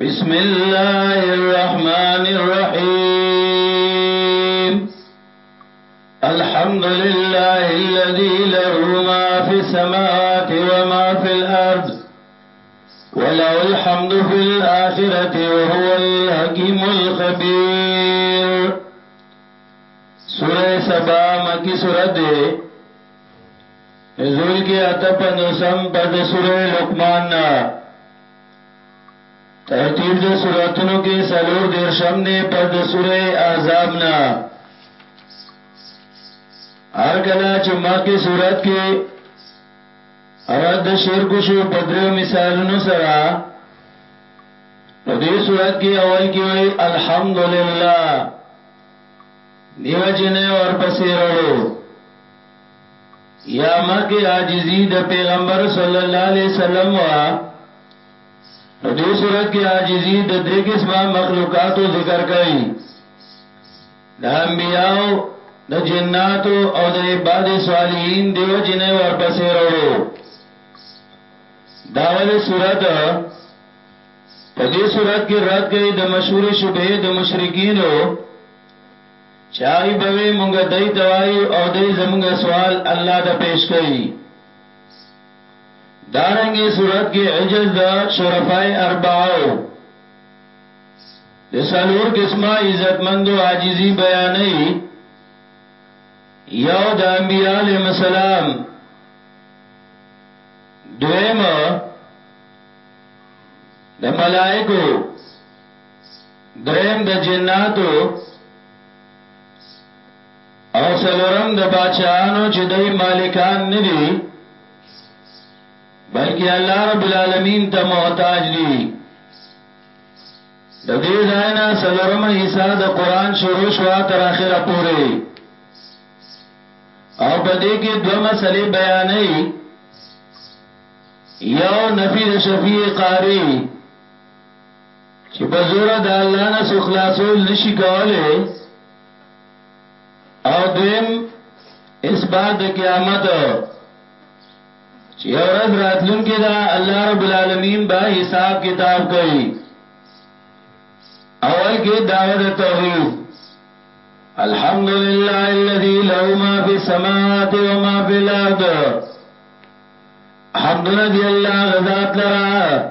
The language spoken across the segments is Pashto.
بسم الله الرحمن الرحيم الحمد لله الذي له ما في السماوات وما في الأرض وله الحمد في الآخرة وهو الحكيم الخبير سورة سبا مكي سورة دے نزول کې اته پنځوسم پس د سوره لقمان نه ترتیب د سوراتونو کې سلور دیرشم دی پس د سوره احزاب نه هر کله چې مخکې صورت کې رد شرک شو په دریو مثالونو سره نو دې صورت کې اول کې وای الحمدلله دیو جنې ورپسې ورو یا مرګ عاجزی د پیغمبر صلی الله علیه وسلم وا په دې صورت کې عاجزی د درې قسمه مخلوقاتو ذکر کړي د انبیاو د جناتو او د عباد صالحین دیو جنې ورپسې وروړو داول صورت په دې صورت کې رد کړي د مشهور شبهه د مشرکینو چاغي به وي مونږ دای توایو او دای زمونږ سوال الله ته پیش کوي دارنګي صورت کې عجز د شرفای اربعو د سلور قسمه عزتمندو عاجزي بیانې یو د انبیاء علیهم السلام دویم د ملائکو دریم د جناتو او سلورم د بادشاہانو چې دای مالکان نه دي بلکې الله رب العالمین ته محتاج دي د دې ځای نه سلورم حصہ د قران شروع شو تر اخره پورې او په دې کې دوه مسلې بیانې یو نفی د شفیع قاری چې په زور د الله نه سو خلاصول نشي کوله او دیم اثبات د قیامت چې اورز راتلون کې دا الله رب العالمین به حساب کتاب کوي اول کې دعوت توحید الحمد لله الذي له ما في السماوات وما في الارض حمدنا دی الله غزاد لرا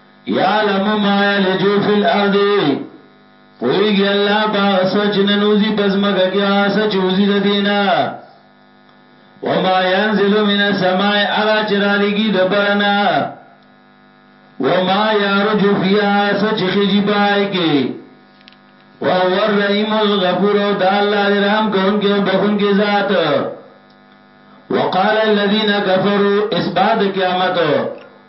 یعلم ما یلج فی الارض پویږي الله باغ سچ ننوزی پزمګه کې آس چوزی د دینا وما ينزل من السماء اغا چرالیږي د برنا وما يرج فيها سچ خجی پای کې وهو الرحیم الغفور او دا الله دې رحم کون کې او بخون کې ذات وقال الذين كفروا اسباد قیامت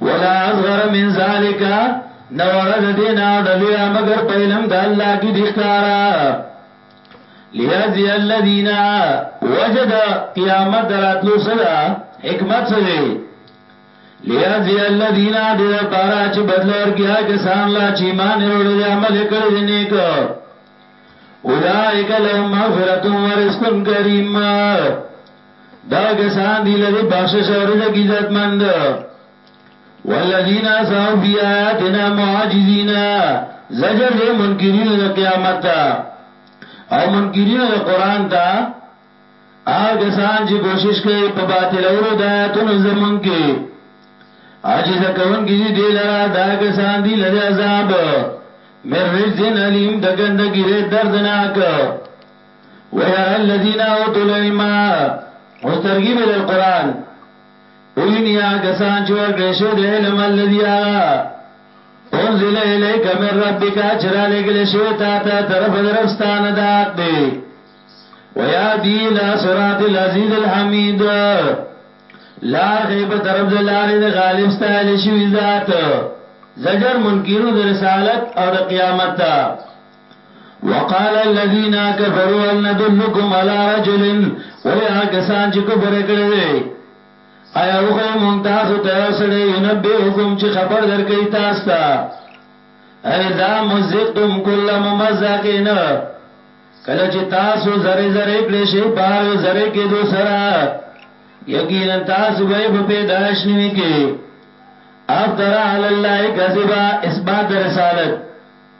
ولا اصغر من ذالک نو غد دینا ډلیا مگر په علم د الله کې د ښکارا لیازی الذین وجد قیامت دراتلو صدا حکمت سره لیازی الذین د پارا چې بدلور کیا کسان لا چې ایمان وروړي عمل کړی دی نیک اولائک لهم مغفرۃ و رزق کریم دا کسان دی لري بخشش او رزق عزت مند والذین اساو فی آیاتنا معاجزین زجر دے منکرین دا قیامت تا او منکرین دا قرآن تا آغا کسان چی کوشش کئی پا باطل اولو دایتون زمن کی عاجز کون کی دی لرا دا کسان دی لرا عذاب مر رجزن علیم دگندگی رید دردناک ويرى الذين اوتوا العلم اوس ترغیب ال قران ویني هغه سان چې ور کړی شوی د علم الذي هغه انزل اليك من ربك چرا لګل شوی تا ته طرف درفستان د حق دی ويا دي لا صراط العزيز الحميد لار غیب طرف د لارې د غالب ستایل شوی ذات زجر منکرو د رسالت او د قیامت ته وقال الذين كفروا هل ندلكم على رجل ويا کسان چې کفر کړی دی ایا وخی مونږ تاسو ته یو سړی ينبئکم چې خبر درکې تاسو ته اذا مزقتم كل ممزقين کله چې تاسو زری زری کړی شي بار زری کې دو سره یقینا تاسو به په پیدائش نیوي کې افترا علی الله کذبا اثبات رسالت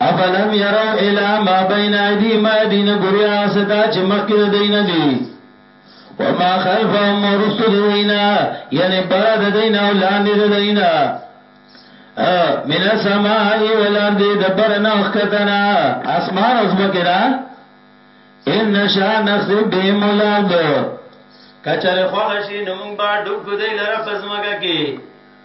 افلم يروا الى ما بين ايدي ما دين غريا ستا چې مخکې د دین دی وما خلفهم ورستو د دینا یعنی بر د دینا او لاندې د دینا من السماء والارض دبرنا وختنا اسمان او زمکنا ان نشا نخسب بهم الارض کچره خوښ شي نو موږ به ډوب کو دی لره پزماګه کې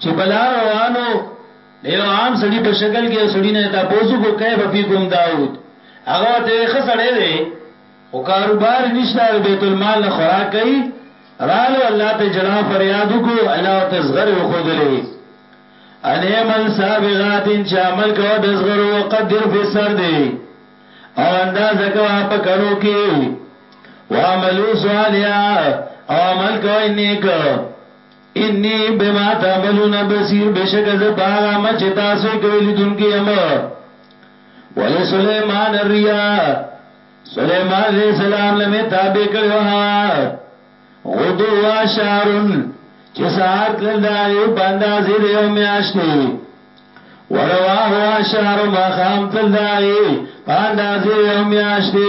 چې په لار روانو د یو عام سړي په شکل کې یو سړي نه تاسو کو کیف فیکم داوود هغه ته ښه سړی دی خو کاروبار نشته د بیت المال نه خوراک کوي رالو الله ته جلا فریاد کو الله ته زغر وخدلې ان عمل سابغات ان چې عمل کو د زغر او قدر فی سر دی او انداز کوا په کڼو کې وعملو صالحا او عمل کوي نیک انی بما تعملون بصیر بشک ز باغ ما چې تاسو کوي لیدونکي یم ول سليمان الريا سليمان عليه السلام لمه تابع کړو ها غدو واشارن چې سار تل دا یو بندا زید یو میاشتي ورواه واشار ما خام تل دا یو بندا زید یو میاشتي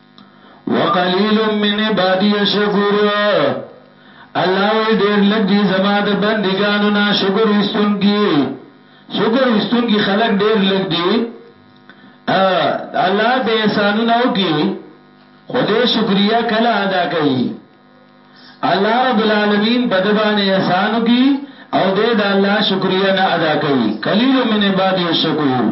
وقلیل من عبادی الشکور الله وی ډیر لږ دي زما د بندګانو نه شکر وستون کی شکر وستون کی خلق ډیر لږ دي الله په احسانونو کې خدای شکریا کله ادا کوي الله رب العالمین په دبانې احسانو کې او دې د الله شکریا نه ادا کوي قلیل من عبادی الشکور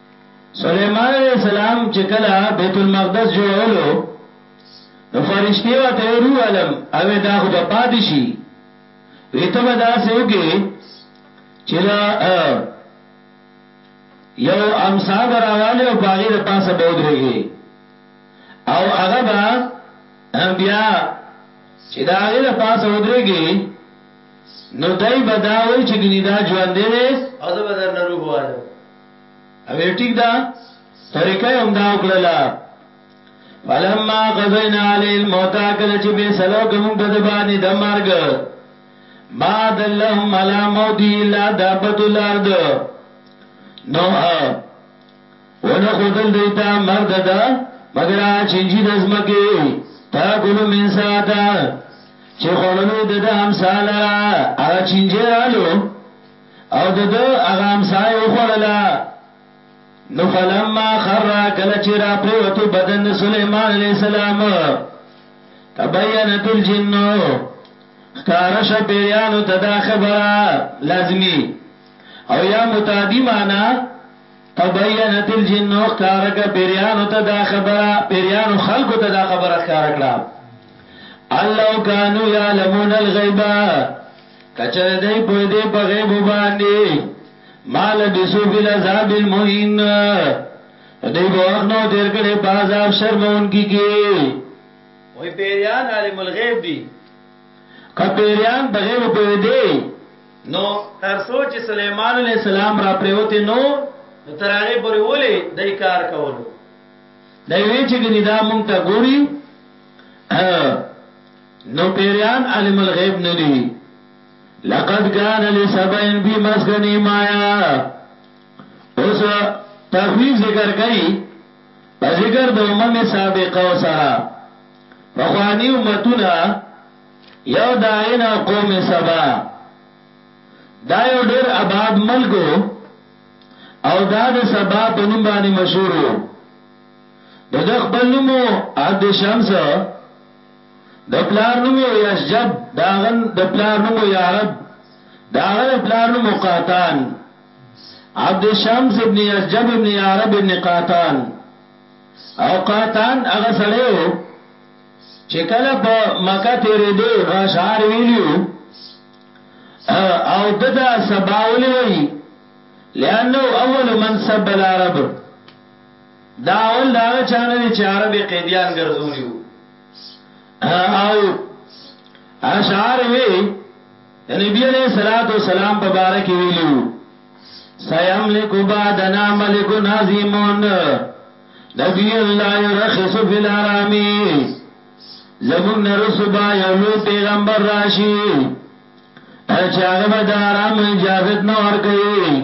سليمان عليه السلام چې کله بیت المقدس جوړولو نو فرشتي وته ورو علم او دا خو په پادشي وی ته به دا سه وکي چې لا یو امسا براواله او باغی د پاسه به ودرېږي او هغه با بیا چې دا هغه د پاسه ودرېږي نو دای بداوي چې ګنی دا ژوند دی او زه بدر نه روح واله اوی ټیک دا طریقه هم دا وکړه فلما قضینا علی الموت کله چې به سلو کوم په د باندې د مرګ ما دلهم علی موت الا دابت الارض نو ونه خودل دیتا مرد دا مگر چنجی دزمکی تا کلو من ساتا چه خورلو دده همسالرا اغا چنجی رالو او د ده هغه همسایه وخوړله. نو فلما خر کله چې را پریوتو بدن د سلیمان علیه السلام تبینت الجنو ښکاره شوه پیریانو ته دا خبره لازمي او یا متعدي معنا تبینت الجنو ښکاره که پیریانو ته دا خبره پیریانو خلکو ته دا خبره ښکاره کړه الله کانو یعلمون الغیبه کچره دی پوی دی په غیب باندې مال بسو فی العذاب المهین دی به وخت نو تیر کړي په عذاب شرمون کی کی وای پیریان عالم الغیب دی کپیریان په غیب پوی دی نو تر سوچ سليمان عليه السلام را پریوته نو تر هغه پورې ولې دای کار کولو دای وی چې ګنې دا مونږ ته ګوري نو پیریان علم الغیب ندی لقد کان لسبین فی مسکنی مایا اوس تخویف ذکر کئی په ذکر د امم سابقه او سرا فخوانی امتونا یو دائن او قوم سبا دا یو ډیر آباد ملکو او دا د سبا په نوم باندې مشهور وو د خپل نومو عبد شمس د پلار نوم یې یشجب د هغه د پلار نوم یعرب د هغه د پلار نوم قاتان عبد شمس ابن یشجب ابن یعرب ابن قاتان او قاتان هغه سړی و چې کله په مکه تیرې دو نو اشعار ویلیو او دته سباولی وی لانه اول من سب العرب دا اول دا هغه چانه دي چې عربي قیدیان ګرځولیو او اشعار وی نبی علیہ الصلات والسلام په بار کې ویلو سیملک بعدنا ملک عظیمون نبی الله یرخص فی الارامی زمون نرسبا یو لوی پیغمبر راشي چې هغه به د آرام اجازه نه ورکړي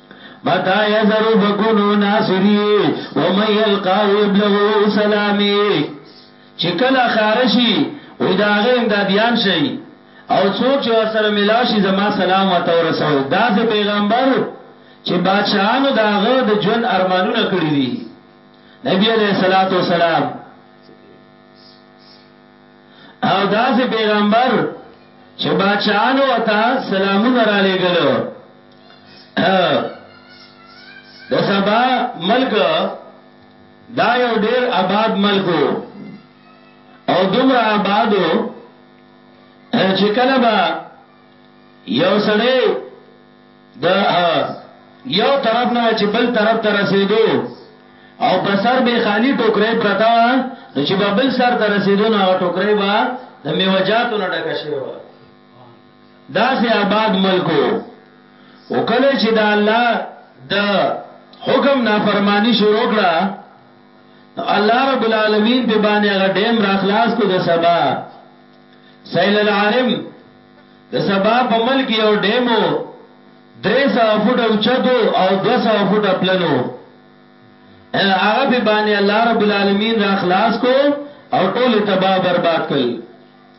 متى يزر فكونو ناصري ومن يلقاه يبلغه سلامي چې کله خارشي وې دا غي امداديان شي او څوک چې ور سره ملاو شي زما سلام ورته ورسوي دا سه پیغمبر چې بادشاہانو داغه د جون ارمانونه کړی دي نبی عليه الصلاه والسلام او دا سه پیغمبر چې بادشاہانو وتا سلامونه را لېګلو د سبا ملک دا یو ډیر آباد ملک او دومره آبادو چې کله با یو سړی د یو طرف نه چې بل طرف ته رسیدو او په سر به خالی ټوکرې پرتا و نو چې بل سر ته رسیدو نو ټوکرې با د میوجاتو نه ډکه شوی و داسې آباد ملک و، خو کله چې د الله د حکم نافرمانی شروع کړه نو الله رب العالمین په باندې هغه ډیم راخلاص کو د سبا سیل العارم د سبا په ملک یو ډیمو 300 فوټه اوچتو او 200 فوټه پلنو هغه په باندې الله رب العالمین را خلاص کو او ټول تباہ برباد کړ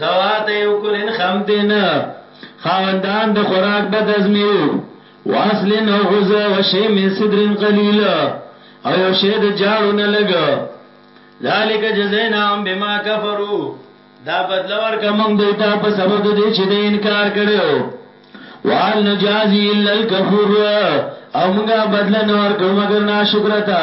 ذوات یوکلن خمدن خاوندان د خوراک بد ازمیو واصل نو غز و شی من صدر قلیل او یو شی د جاړو نه لګ ذالک جزیناهم بما کفروا دا بدل ورک موږ دوی ته په سبب د دې چې د انکار کړو وال نجازی الا الکفور او موږ بدل نه ورکو مگر ناشکرتا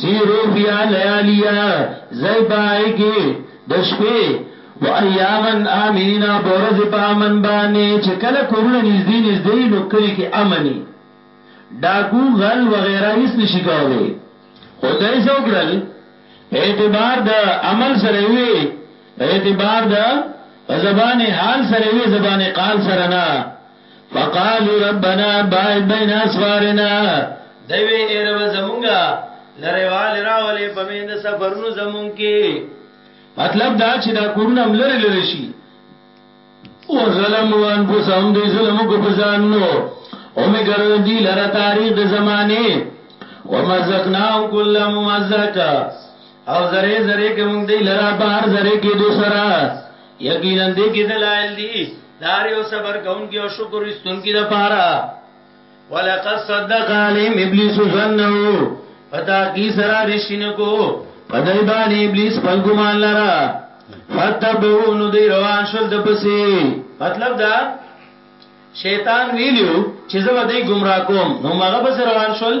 سیرو فیا لیالیا زی پای کی د شپې و ایامن امینین او بورز په امن باندې چې کله کورونه نږدې نږدې نو کلی کې امني ډاکو غل وغیرہ هیڅ نشي کولای خو دای څو کړل په اعتبار د عمل سره وي په اعتبار د زبان حال سره وي زبان قال سره نه فقالو ربنا باید بین اسوارنا دوی اے رب زمونگا لریوال راولی پمیند سفرونو زمون کی مطلب دا چې دا کورونه هم لری لری شي او ظلم و انفسهم دی ظلم کو بزان نو او می ګرو دی لره تاریخ د زمانه ومزقناهم كل ممزق او زره زره کې موږ دی لره بار زره کې دوسرا یقینا دې کې دلایل دي دار یو صبر کوونکی او شکر استونکی د پاره ولقد صدق عليهم ابلیس ظنه پتا کی سرا رشین کو پدای باندې ابلیس خپل ګمان لرا فتبو نو دی روان شول د پسې مطلب دا شیطان ویلو چې زه به دی گمراه کوم نو مغه بس روان شول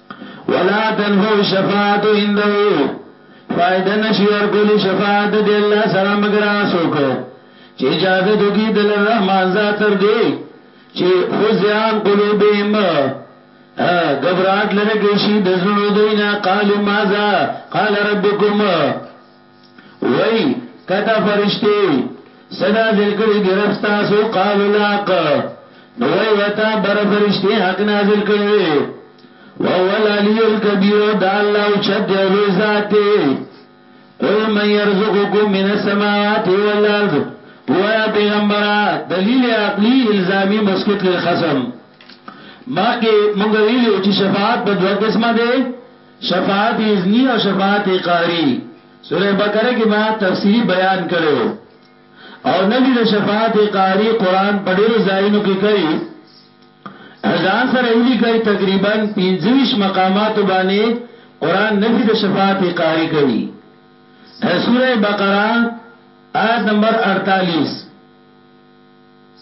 ولا تنفو شفاعت عنده فائدہ نشي ورکول شفاعت دی الله سره مگر اسوک چې اجازه دوی د الرحمن ذات تر دی چې فزعان قلوبهم غبرات لره کې شي د زړونو دوی نه قالو ماذا قال ربكم وایي، کته فرشتې، څه نازل کړي دي رب ستاسو؟ قالوا الحق، نو وایي ورته بره فرشتې حق نازل کړی دی. وهو العلي الکبیر او دا الله اوچت دی او لوی ذات دی. قل من یرزقکم من السماوات والارض وایه پیغمبره دلیل عقلی الزامی مسکت للخصم مخکې مونږ ویلي چې شفاعت په دوه قسمه دی شفاعت اذنی او شفاعت قهری سوره بقره کې ما تفصیلی بیان کړو او نبی د شفاعت قهری قران په ډیرو ځایونو کې کوي ځان سره ویلي کوي تقریبا 25 مقامات باندې قران نبی د شفاعت قهری کوي سوره بقره آیت نمبر 48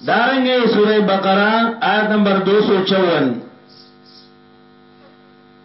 دارنګه سوره بقره آیت نمبر 254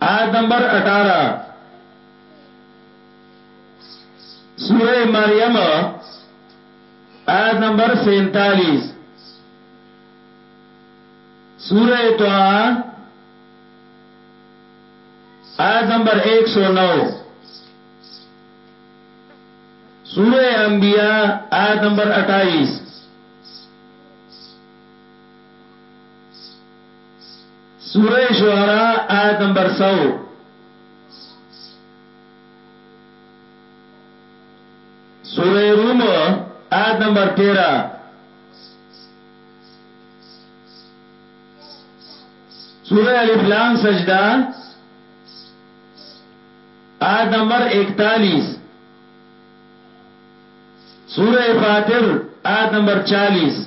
آیت نمبر اٹھارہ سورہ مریم آیت نمبر سینتالیس سورہ توان آیت نمبر ایک سو نو سورہ انبیاء آیت نمبر اٹھائیس سورة شعراء آیت نمبر سو سورة روم آیت نمبر تیرہ سورة علیف لام سجدہ آیت نمبر اکتالیس سورہ فاتر آیت نمبر چالیس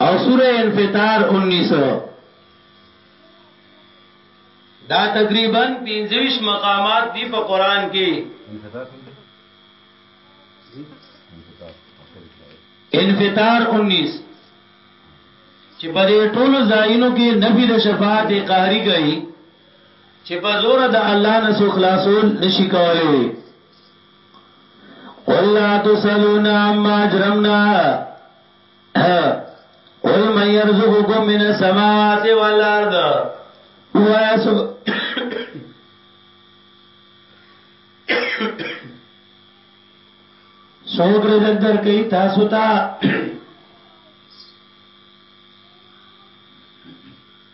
او سوره انفطار 19 دا تقریبا 25 مقامات دی په قران کې انفطار 19 چې په دې ټولو ځایونو کې نبی د شفاعت قهري کوي چې په زور د الله نه سو خلاصول نشي کولای ولا تسلون عما اجرمنا قل من يرزقكم من السماوات والارض ويسب سوک رزق در کئی تاسو تا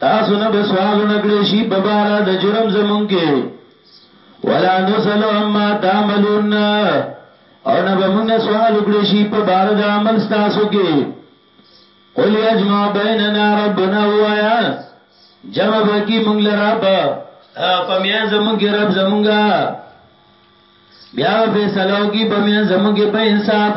تاسو نه به سوالونه کړی شي په بارا د جرم زمونږ کې ولا نسل عما تعملون او نه به موږ سوال وکړي شي په بار د عمل تاسو کې قل یجمع بیننا ربنا وایا جمع بکی موږ لرا په پمیا زمونږ رب زمونږه بیا فیصلو کی پمیا زمونږ په انصاف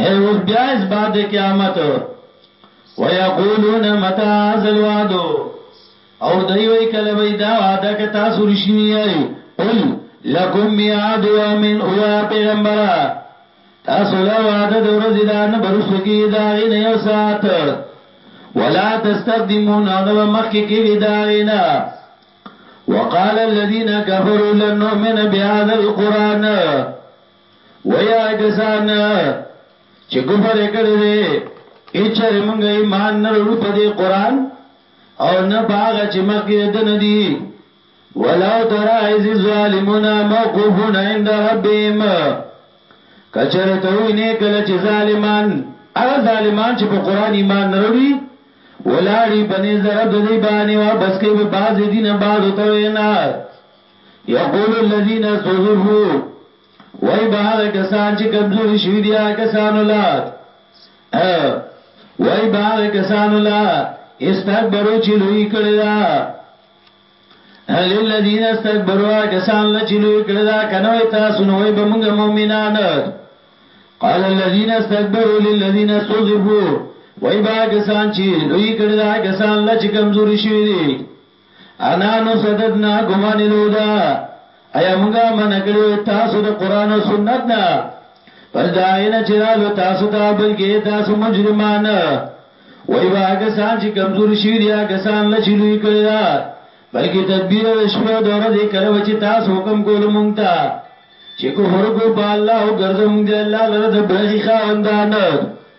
اې اوس بیا اس بعد قیامت ويقولون متى هذا الوعد او دوی وی کله وی دا وعده ک تاسو رښتینی یی قل لکم میعاد یومن او یا پیغمبر تاسو له وعده د ورځې دا نه برسو کی دا غینه یو ساعت ولا تستقدمون او نو مخکې کیږي دا غینه وقال الذين كفروا لن نؤمن بهذا القران وایه هغه کسان چې کفر یې کړی دی که چېرې موږ ایمان نه وروړو په دې قرآن او نه په هغه چې مخکې د ده نه دي ولو ترا اذ الظالمون موقوفون عند ربهم کچره ته ویني کله چې ظالمان هغه ظالمان چې په قران ایمان نه وروړي ولاړی بنې زرب د دی باندې وا بس کې به باز دینه باز وتوي نه یقول الذین استضعفوا وای به هغه کسان چې کمزوري شوی دي هغه کسان ولات وای به هغه کسان ولا استكبروا چې لوی کړی دا هل الذين استكبروا کسان لچ لوی کړی دا کنه تاسو نو وای به موږ مؤمنان قال الذين استكبروا للذين استضعفوا وای به کسان چې لوی کړی دا کسان لچ کمزوري شوی دي انا نو صددنا ګمان لودا ایا مونږه من کړی تاسو د قران او سنت نه پس دا عین چرالو تاسو ته بلکې تاسو مجرمان وای واګه سان چې کمزوري شي دی هغه سان لچلوي کړی دا بلکې تدبیر د شپې او د ورځې کله چې تاسو حکم کول مونږ ته چې کو هر کو په الله او ګرځم دی الله لره د بلغي خاوندان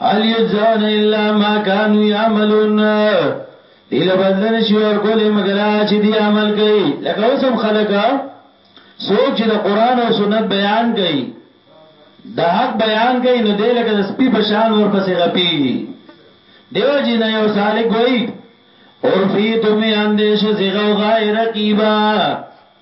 هل یجزون الا ما كانوا يعملون دیل بدلن شي ور کولې مگر چې دی عمل کوي لکه اوس هم خلک سوچ چې د قران او سنت بیان کوي د حق بیان کوي نو دی لکه د سپي په شان ورپسې غپیږي دیو جن یو سالک وای اور فی تم اندیش زغو غیر رقیبا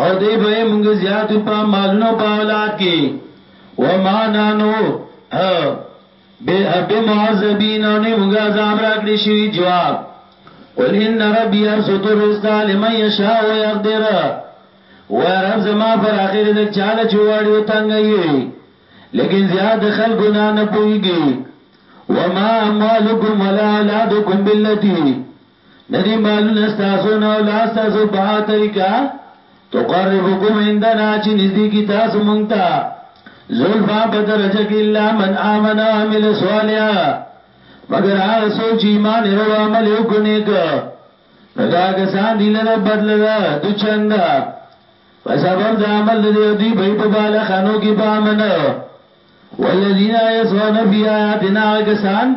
او دی به موږ زیات په مالونو په اولاد کې وما نانو به اب معذبین او نه موږ عذاب راکړي شي جواب قل ان ربي يبسط الرزق لمن يشاء ويقدر و رب زما پر اخر د چاله چوغړی او تنگ یی لیکن زیاد خلق نه نه پویږي وما اموالکم ولا اولادکم بالتي ندی مالونه ستاسو نه او لا ستاسو په هغه طریقه تقربکم عندنا چې نږدې کی تاسو مونږ ته زلفا په درجه کې الا من امن او عمل صالحا مگر هغه څوک چې ایمان ورو عمل وکړي که نو دا کسان دی لره بدل ده دو چند په سبب د عمل د دوی به په بالا خانو کې پامن والذین یسون فی آیاتنا کسان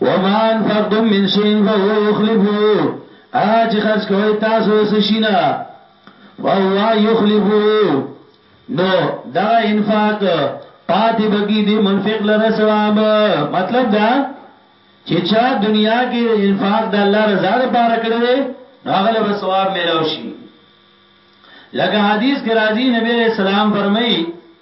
وما انفقتم من شيء فهو يخلفه هغه چې خرج کوي تاسو یې سشینا فهو يخلفه نو دغه انفاق پاتې بګي دی منفق لره ثواب مطلب دا چې چا دنیا کې انفاق د الله رضا لپاره کړی نو هغه له ثواب ملو شي لکه حدیث کې راځي نبی رسول الله فرمایي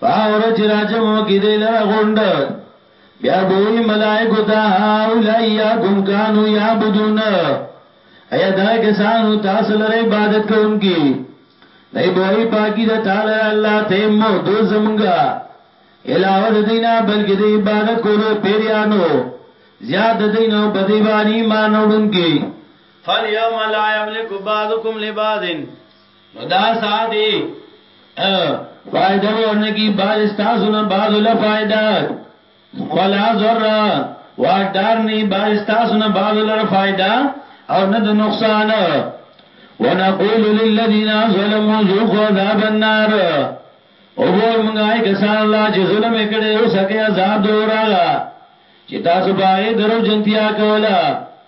په اور چې راجمو کې دی لره غونډ بیا بوئی ملائکو تا اولائیا کم کانو یا بدون ایا دا کسانو تاسو لره عبادت کوونکی دای بوئی پاکی دا تعالی الله ته مو دو زمګه علاوه د دینا بلکې د عبادت کولو پیریانو زیاد د دینو بدی باندې ایمان وړونکي فالیوم لا یملک بعضکم لبعض نو دا ساده فائدہ ورنه کی باز استاسو نه باز له فائدہ ولا ضرر واجدار نه باز استاسو نه باز له فائدہ او نه د نقصان ونقول للذین ظلموا ذوقوا عذاب النار او وای مونږه کسان لا چې ظلم کړي او سکه عذاب دورغه چې تاسو باغې درو جنتیا کوله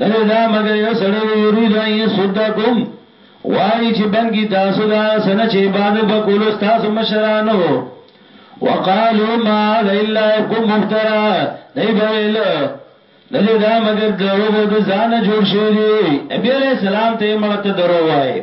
نه دی دا مګر یو سړی دی یرید ان یصدکم غواړي چې بند کی تاسو دا سنه چې عبادت وکولو تاسو مشرانو وقالو ما ذا الا ابکم مفترا دی بویل نه دی دا مګر دروغ د ځان جوړ شوی دی نبی علیہ السلام ته مړه ته درو وای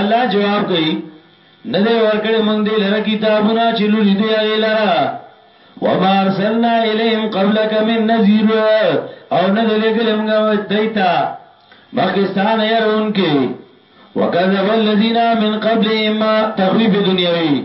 الله جواب کوي نه دی ورکړې موږ دې لره کتابونه چې لولې دی هغه لره وما ارسلنا اليهم قبلك من نذير او نه دې لګل موږ دیتا مخکستان يرون کې وکذب الذين من قبلهم تخويف دنیوي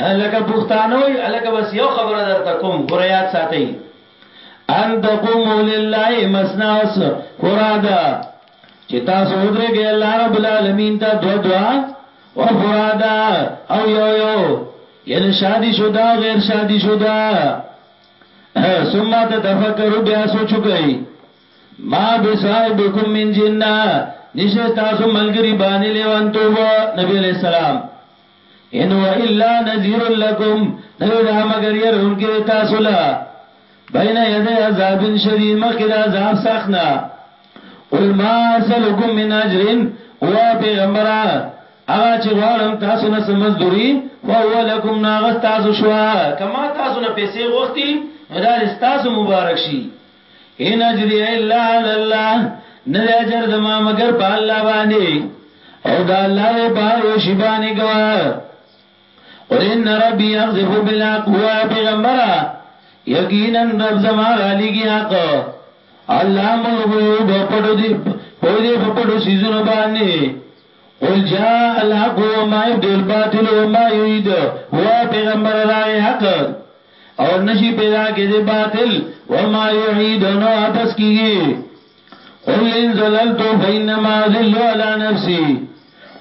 لکه پښتانه وي الکه بس یو خبره درته کوم ګور یاد ساتئ ان تقوموا لله مسنا وس فرادا چې تاسو ودرېږئ الله رب العالمین ته دو دوا و فرادا او یو یو یعنی شادی شده او غیر شادی شده ثم تتفکروا بیا سوچ کوي ما بصاحبکم من جنہ نشه تاسو ملګری باندې لیوان توبه نبی علیہ السلام ان هو الا نذير لكم نو دا مگر يرونکي د تاسو لا بین ید عذاب شدید مخکې د عذاب سخنا قل ما اسلکم من اجر او پیغمبره هغه چې غواړم تاسو نه سمزدوري فهو لكم ناغس تاسو شوا کما تاسو نه پیسې غوښتي دا تاسو مبارک شي ان اجری الا علی الله نه دی اجر زما مگر په الله باندې او دا الله دې بار یو شی باندې گواه قل ان ربی یغذف بالحق هو پیغمبره یقینا رب زما علی کی حق علام الغیوب پټو دی په دې په پټو سيزونو باندې قل جاء الحق وما يبدو الباطل وما يعيد وا پیغمبر راغی حق او نشي پیدا کېده باطل وما يعيد نو واپس کیږي قل ان زللت فانما ذل على نفسي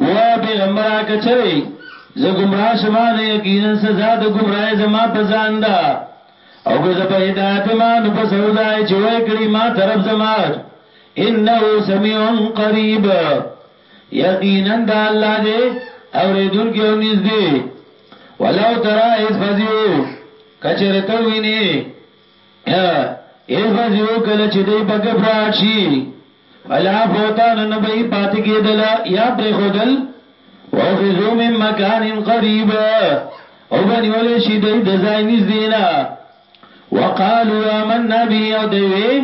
وا پیغمبر کچري زه گمراه شمه نه یقینا سزا د گمراه زما په ځان ده او که زه په هدایت ما نو په سودا چې وای کړی ما طرف زما انه سمیع قریب یقینا د الله دې اوریدونکي او نږدې ولو ترى اذ فزيو کچرته ویني اذ فزيو کله چې دې په غبرات شي فلا فوتان نبي پات کېدل یا پر خودل وخذو من مکان قریب او بنیول شي دې د ځای نږدې نه وقالوا آمنا به او دوی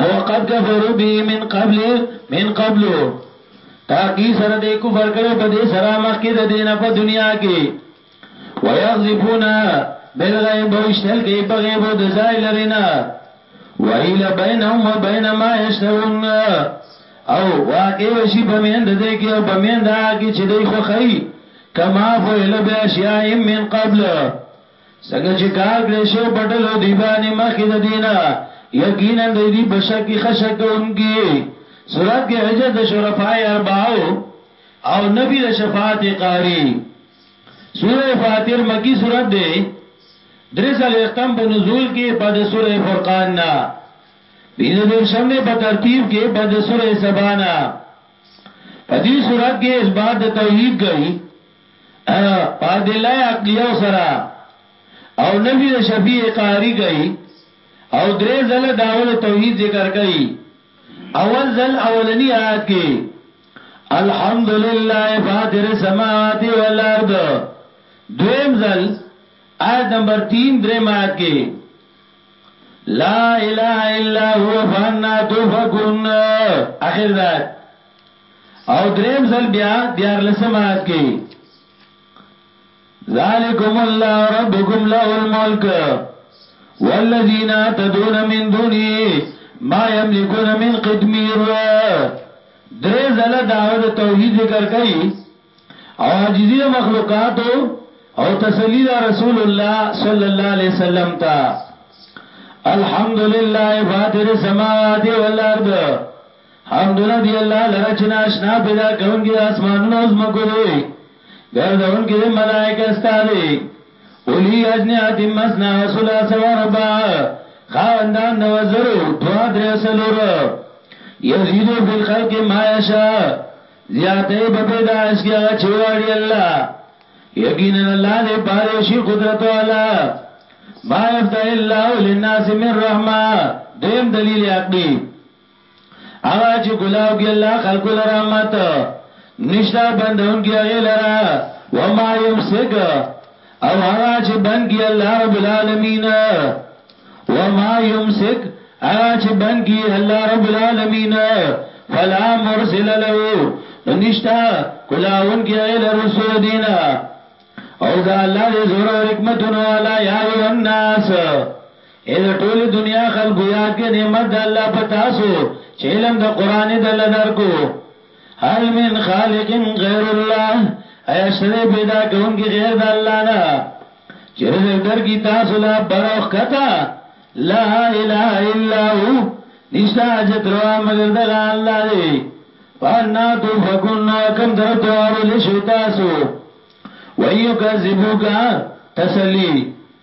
او قد کفروا به من قبل من قبل تاکي سره دې کفر کړو په دې سره مخکې د دینه په دنیا کې ويغذفون بالغیب وشتل کې په غیب د ځای لرینا وحیل بینهم وبین ما یشتهون او واقع وشي په مند دې کې او په مند هغه کې چې دوی خوخی کما فعل بیا شیاهم من قبل څنګه چې کار کړی شو په ډلو دی باندې مخکې د دینه یقینا دی دی په شک کې خشک کوونکي صورت کې عجز د شرفای اربعو او نبی د شفاعت قاری سوره فاتر مکی صورت دی درس الاختم په نزول کې بعد سوره فرقان نا بینه دیر شمده په ترتیب کې بعد سوره سبانا په دې صورت کې اثبات د توحید کوي په ادله عقلیه سره او نفی د شفیع قاری کوي او درې ځله داول توحید ذکر کوي اول ځل اولنی آیات کې الحمدلله فاطر السماوات والارض دویم ځل آیت نمبر 3 درې آیات کې لا اله الا هو فانا تفكون اخر ذات او دریم ځل بیا دیارلسم آیات کې ذالکم الله ربکم له الملک والذین تدعون من دونه ما یملکون من قدمیر درې ځله داوود توحید ذکر کړي او عاجزی د مخلوقاتو او تسلی دا رسول الله صلی الله علیه وسلم تا الحمدلله فاتر السماوات والارض حمدنا دی الله لره چې ناشنا پیدا کونکي د اسمانونو او زمکو دی ګرځونکي د ملائکه استادي اولی اجنحات مسنا و سلاس و ربا خاوندان دو زرو دو درو سلور یزیدو فی الخلق ما یشا زیاته یې په پیدائش کې هغه چې غواړي الله یقینا الله دې بارې شي قدرت والا ما یفتح الله للناس من رحمه دیم دلیل عقلی هغه چې ګلاو کې الله خلق لرحمت نشتا بندون کې هغه لرا وما یمسک او هغه چې بند کی الله رب العالمین وما يمسك هغه چې بند کی الله رب العالمین فلا مرسل له نشتا کلاون کی ایل رسول دینا او دا الله دې زور او حکمتونو والا یا ایو الناس اې د ټول دنیا خلکو یاد کې نعمت د الله پتا سو چې علم د قران د لدار کو هل من خالق غیر الله ایا شته پیدا کوونکی غیر د الله نه چې رزق درکې تاسو لا بروخ کتا لا اله الا هو نشتا حاجت روا مگر دغه الله دی فانا تو فکون نو کم در دوارو لشی تاسو ویو کذبو کا تسلی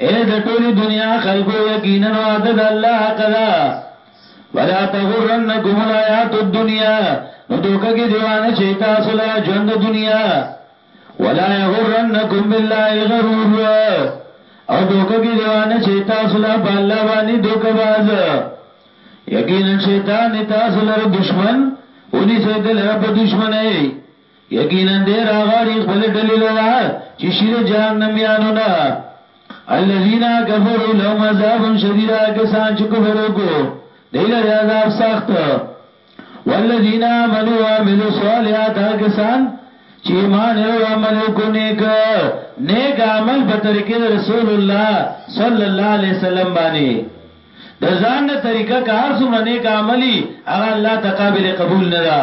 اې د ټولې دنیا خلکو یقینا وعده د الله حق ده ولا تغرنکم الحیات الدنیا نو دوکه کې دیوانه شي تاسو لره ژوند دنیا ولا یغرنکم بالله الغرور او دوکه کې دیوانه شي تاسو لره په الله باندې دوکه باز یقینا شیطان تاسو لره دشمن اونې سید لره په دشمنه یقینا دی راغاړي خپل ډلې لره چې شي د جهنميانو نه الذين كفروا لهم عذاب شديد کسان چې کفر وکړو دی لري عذاب سخت والذین آمنوا وعملوا الصالحات کسان چې ایمان او عمل وکړو نیک نیک عمل په طریقې د رسول الله صلی الله علیه وسلم باندې د ځان نه طریقه کار څومره نیک عملی هغه الله تقابل قبول نه ده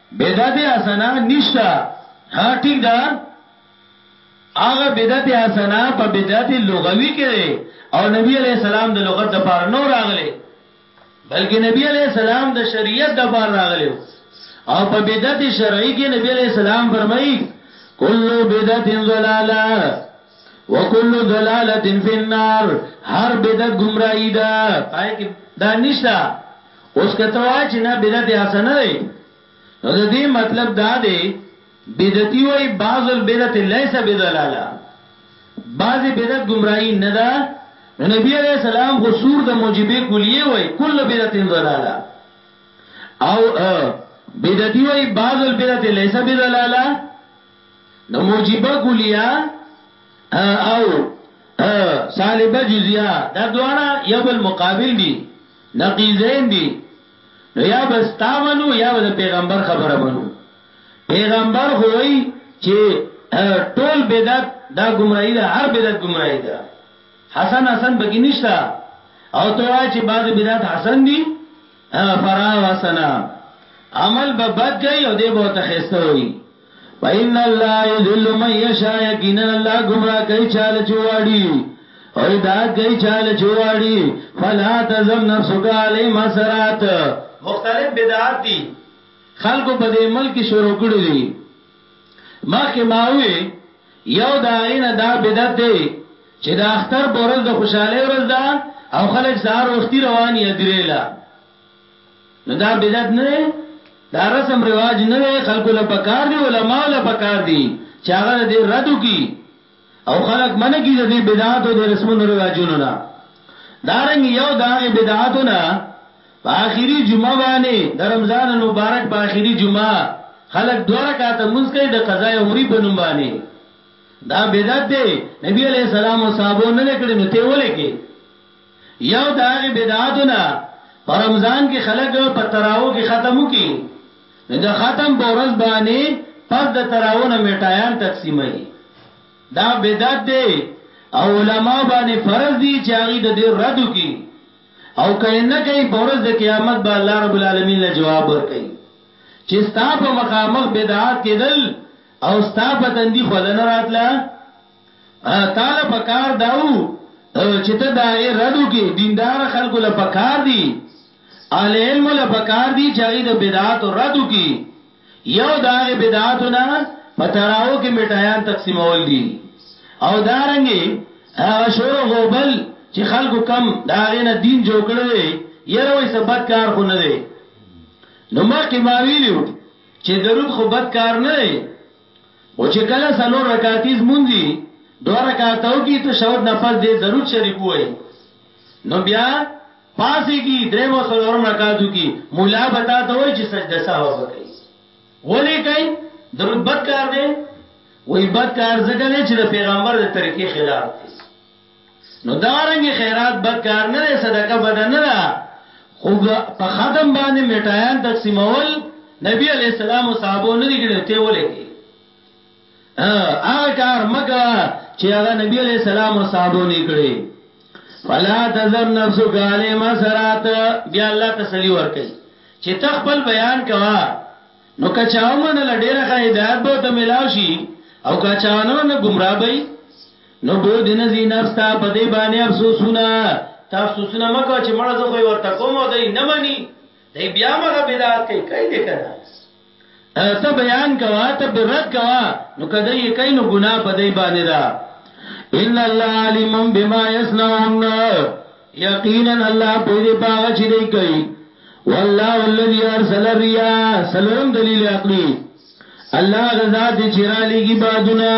بدعت حسنه نشته ها ټیک ده هغه بدعت حسنه په بدعت لغوي کې ده او نبی علیه السلام د لغت د پاره نو راغله بلکې نبی علیه السلام د شریعت د پاره راغله او په بدعت شرعي کې نبی علیه السلام فرمایي کل بدعت ضلاله وکل ضلاله فی النار هر بدعت گمراهی ده پای کې دا نشته اوس که ته وای چې نه بدعت حسنه دی نو د دې مطلب دا دی بدعتي وای بعض البدعت ليس بدلاله بعض بدعت گمراهي نه ده نو نبی عليه السلام خو سور د موجبه کلیه وای کله بدعت ضلاله او بدعتي وای بعض البدعت ليس بدلاله نو موجبه کلیه او سالبه جزیه دا دواړه یو بل مقابل دي نقیضین دی نو یا به ستا منو یا به پیغمبر خبره منو پیغمبر خو وای چې ټول بدعت دا گمراهی ده هر بدعت گمراهی ده حسن حسن بګی نشتا او تو چې بعض بدعت حسن دي فرا وسنا عمل به بد گئی او دې به ته خسته وي فإن الله يذل من يشاء يقينا الله گمراه کوي چاله چواړي او هدایت کوي چاله چواړي فلا تزم نفسك علي مسرات مختلف بدعات دي خلکو په دې ملک شروع کړی دي مخکې ماوي یو دا غینه دا بدعت دی چې د اختر پر ورځ د خوشاله ورځ ده او خلک سهار وختي رواني ادریلا نو دا بدعت نه دی دا رسم رواج نه دی خلکو له پکار دی علماء له پکار دی چې هغه د دې رد کی او خلک منه کی د دې بدعت او د رسمونو رواجونو نه دارنګ یو داغه بدعاتونه په اخیری جمعه باندې د رمضان المبارک په اخیری جمعه خلک دوه رکعات مونږ کوي د قضا عمرې په نوم باندې دا بدعت دی نبی علیہ السلام او صحابو نه کړی نو ته ولې کې یو د هغه بدعاتو نه په رمضان کې خلک په تراو کې ختم وکي نو د ختم په ورځ باندې پس د تراو نه میټایان تقسیموي دا بدعت دی او علما باندې فرض دي چې هغه د دې رد وکي او کین نه کوي په ورځ د قیامت به الله رب العالمین له جواب ورکړي چې ستا په مخامخ بدعات کېدل او ستا په تندي خلنه راتله تاله پکار داو چې ته داغه رد وکې دیندار خلکو له پکار دي اهل علم له پکار دي چې هغه د بدعات رد وکي یو داغه بدعاتونه پتراو کې میټایان تقسیمول دي او دارنګي هغه شور او غوبل چې خلکو کم داغه نه دین جوړ کړی یره وې سبد کار خو نه دی نو مخکې ما ویلو چې درود خو بد کار نه دی او چې کله څلور رکعتیز مونږ وي دوه رکعاته وکي تشهود نه پس دې درود شریف وایي نو بیا پاسې کی درې مو څلورم رکعاتو کی مولا بتا ته وایي چې سجده سهو وکړي ولې کوي درود بد کار دی وای بد کار زګلې چې د پیغمبر د طریقې خلاف دی نو دغه رنګ خیرات بد کار نه دی صدقه بد نه ده خو په ختم باندې میټایان تقسیمول نبی علی السلام او صحابه نه دي کړی ته ولې کی هغه کار مکه چې هغه نبی علی السلام او صحابه نه کړی فلا تذر نفسك علي ما سرات بیا الله تسلی ورکي چې تخپل بیان کوا نو کچاو من لډیره خره هدایت به ته ملاوي او کچاو نه گمراه به نو بور دې نه ځي نفس ته په دې باندې افسوسونه ته افسوسونه مکه چې مړه زه خو ورته کوم او دای نه مني دای بیا مغه بدعت کوي کوي دې کنه ته بیان کوا ته برد کوا نو کده یې کین نو ګنا په دې باندې دا ان الله علیم بما یصنعون یقینا الله په دې باغ چې دی کوي والله الذي ارسل الرياح سلام دلیل عقلی الله غزا دې چرالی کی بادونه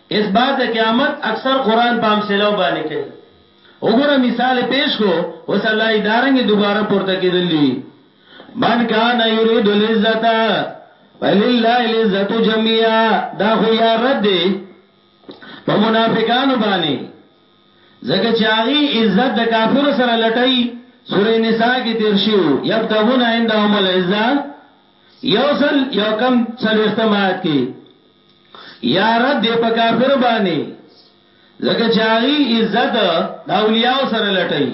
اثبات د قیامت اکثر قرآن په امثلو باندې کوي وګوره مثال یې پیش کو اوس الله یې دارنګ دوباره پورته کېدل دي من کان یرید العزت ولله العزت جميعا دا خو یا رد دی په منافقانو باندې ځکه چې هغه عزت د کافر سره لټای سورې نساء کې تیر شو یبتغون عندهم العزه یوصل یو کم څلوختمات کې یا رد دی په کافر باندې ځکه چې هغه عزت د اولیاء سره لټي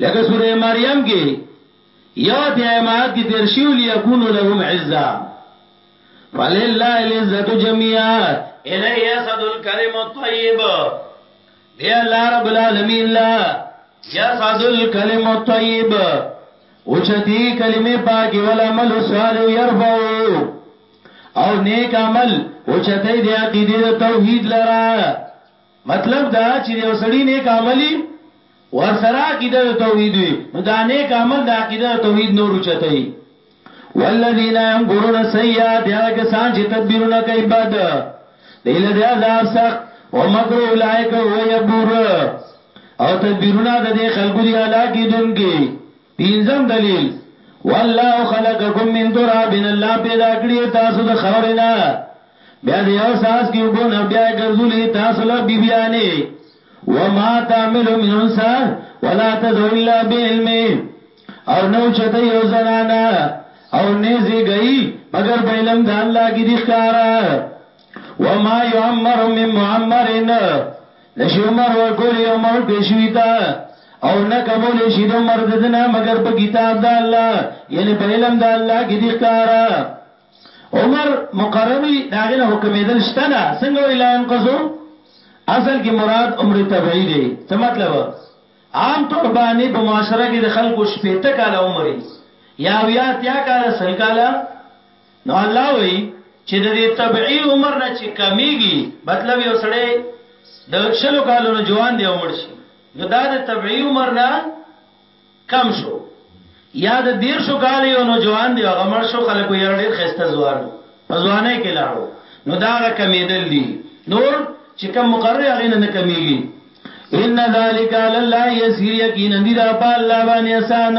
لکه سوره مریم کې یو ته ایمات کې تیر شیو لیکون لهم عزا فلله العزت جميعا الی یسد الکلم الطیب دی الله رب العالمین لا یسد الکلم الطیب اوچتی کلمه پاکی والعمل صالح یرفعو او نیک عمل او چته دی عقیده د توحید لرا مطلب دا چې یو سړی نیک عملی ور سره عقیده د توحید وي نو دا نیک عمل د عقیده د توحید نور چته وي والذین یمکرون سیئات یا کسان چې تدبیرونه کوي بد دیل دی عذاب سخت او مکر اولائک هو یبور او تدبیرونه د دې خلکو دی علاقې دونکي پنځم دلیل والله خلقکم من تراب الله پیدا کړی تاسو د خورینا بیا د یو ساس کې وبو نه بیا ګرځولې تاسو له بیبیانې وما تعمل من انسا ولا تدعو الا بعلم او نو چته یو زنانا او نه زیږی مگر په علم د الله کې د ښکارا وما يعمر من معمرن نشي عمر ورکول یو مړ کشوی تا او نه قبول شي د عمر ددنه مگر په کتاب د الله یعنی په علم د الله کې دي ښکارا عمر مقربي داغه نه حکمېدل شته نه څنګه وی لا ينقصو اصل کې مراد عمر طبيعي دی څه مطلب عام طور باندې په معاشره کې د خلکو شپېته کاله عمرې یا ویا تیا کاله سل کاله نو الله وایي چې د دې طبعي عمر نه چې کمیږي مطلب یو سړی د شلو کالو نه جوان دی عمر شي نو دا د طبعي عمر نه کم شو یا د دیر شو کال یو نو جوان دی هغه مر شو خلکو یې ډېر خسته ځوانو په ځوانه کې لاړو نو دا هغه کمیدل دي نور چې کم مقرره هغه نه کمیږي ان ذالک علی الله یسیر یقینا دی دا په الله باندې آسان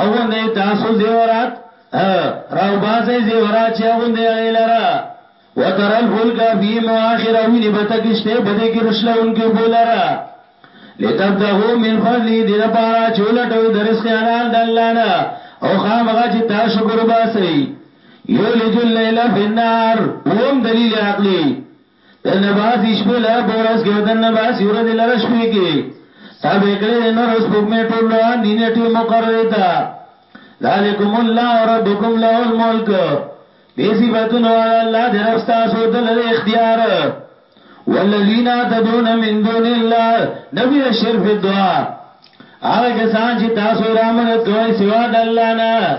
اغوندئ تاسو زیورات، راوباسئ زیورات چې اغوندئ هغې لره. وتر الفلک فی مواخر او وینې به ته کشتۍ په دې کې رشلونکې اوبو لره. لتبتغو من فضلی دې لپاره چې ولټوئ د رزق حلال د الله نه او خامخا چې تا شکر وباسئ. یولج اللیل فی النهار اووم دلیل عقلی. دنه باسی شپې لره پورس کې دنه باسی ورځې لره شپې کې تا به کړې د نور اوس پګمې ټول روان دي نه ټیم مقرره تا ذالکم الله ربکم له الملک دې صفاتونه والا الله دې رب تاسو د لری اختیار والذین تدعون من دون الله نبی د شرف دعا هغه کسان چې تاسو رامدد کوي سوا د الله نه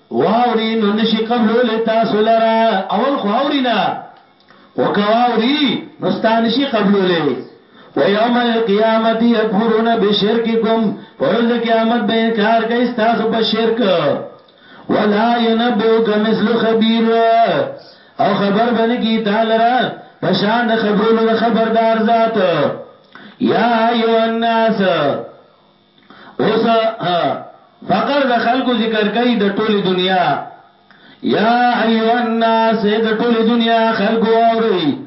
واوري نو نشي قبلولی تاسو لره اول خو اوري نه او که واوري نو ستا نشي قبلولی ويوم القيامت يكفرون بشرككم فرز قیامت به انکار کوي تاسو په شرک ولا ينبئك مثل خبير او خبر بنه کی تعالی را پشان خبرونو خبردار ذات یا ایو الناس اوس فقر د خلکو ذکر کوي د ټولې دنیا یا ایو الناس د ټولې دنیا خلکو اوري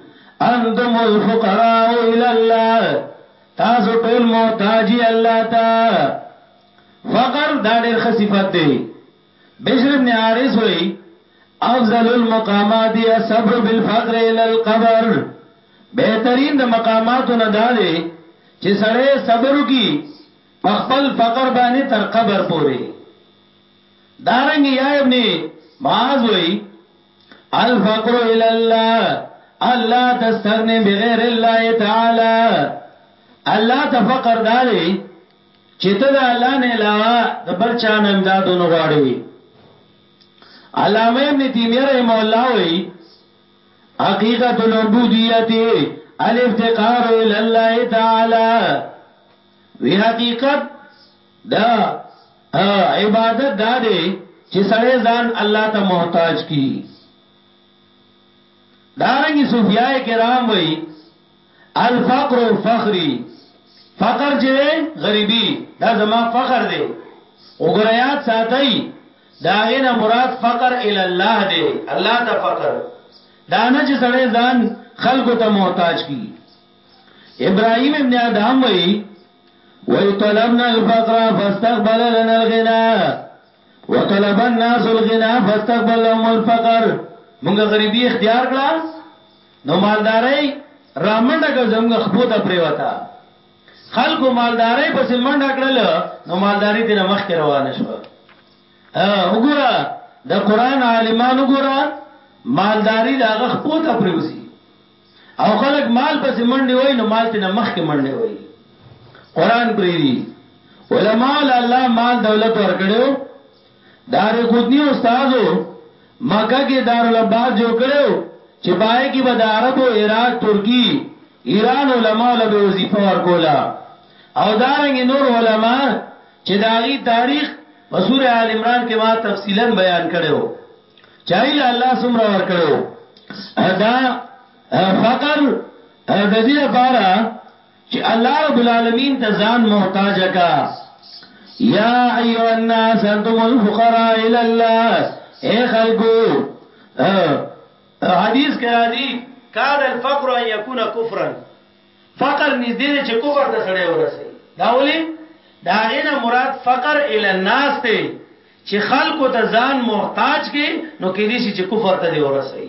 انتم الفقراء الى الله تاسو ټول محتاجی الله ته فقر دا ډېر ښه صفت دی بشر ابن حارث وی افضل المقامات الصبر بالفقر الى القبر بهترین د مقاماتو نه داده چې سړی صبر وکي په خپل فقر باندې تر قبر پورې دارنګ یا ابن معاذ وی الفقر الى الله الله تستغني بغیر الله تعالی الله تفقر داده چې ته د الله نه علاوه د بل چا نه امداد ونه غواړې علامه ابن تیمیه رحم الله وی حقیقت العبودیت الافتقار الى الله تعالی وی حقیقت دا عبادت دا دی چې سړی ځان الله ته محتاج کی دارنګي صوفیای کرام وی الفقر فخری فقر چې دی غریبی دا زما فخر دی وګوره یاد ساتي دا غنه مراد فقر ال الله دی الله ته فقر دا نه چې سړی ځان خلکو ته محتاج کی ابراهيم ابن ادهم وی وی طلبنا الفقر فاستقبل لنا الغنى وطلب الناس الغنى فاستقبل لهم الفقر مونږ غریبی اختیار کړه نو مالدارۍ را منډه کړه زموږ خپو ته پرېوته. خلکو مالدارۍ پسې منډه کړل نو مالداري ترې مخکې روانه شوه. وګوره د قرآن عالمان وګوره مالداري د هغه خپو ته پرېوځي او خلک مال پسې منډې وایي نو مال ترې مخکې منډې وایي. قرآن پرېږدي علماو له الله مال دولت ورکړی و دارقطني استازو مکه کې دارالعباس جوړ کړی و چې په هغه کې به د عربو، عراق، ترکي، ایران علماو له به وظیفه ورکوله او دارنګې نور علما چې د هغوی تاریخ په سورې آل عمران کې ما تفصیلا بیان کړی و چې هغوی له الله څومره ورکړی و. دا فقر د دې لپاره چی الله رب العالمین ته ځان محتاج کا یا ایها الناس انتم الفقراء الی الله اے خلقو حدیث کې راځي کاد الفقر ان یکون کفرا فقر نږدې چې کفر ته سړی ورسي دا ولي دا غینه مراد فقر ال الناس ته چې خلکو ته ځان محتاج کې نو کې دي چې کفر ته دی ورسي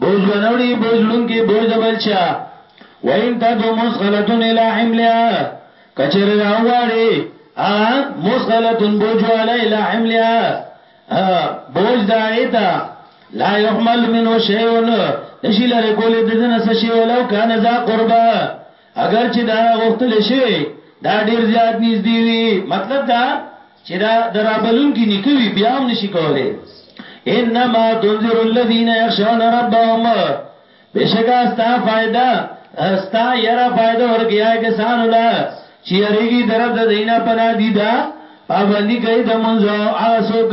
بوج ونوړي بوج لونکي بوج د بلچا وان تدو مسغلتون الى حملها کچره راوغاړي ا مسغلتون بوج والا الى حملها بوج دایتا لا يحمل منه شيء نشي لره کولې د دنه څه شي ولو کان ذا قربا اګر چې دا را غوښتل شوی دا ډېر زیات نږدې وي مطلب دا چې دا د رابلونکي نیکه وي بیا هم نشي کولی انما تنذر الذين يخشون ربهم بشکا ستا فائدہ ستا یرا فائدہ ورګیا کسان ولا چې یریږي درب د دینه پنا دي دا پابندي کوي د منځو هغه څوک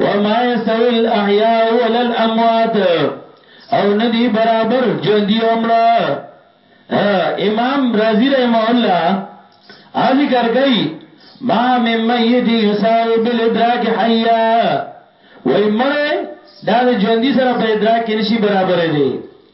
وما يستوي الاحياء ولا الاموات او ندی برابر ژوندۍ او مړه امام رازی رحمه الله ا ذکر کوي ما من میت یساو بالادراک حیا وای مړ دا ژوندۍ سره په ادراک کې نشي برابر دی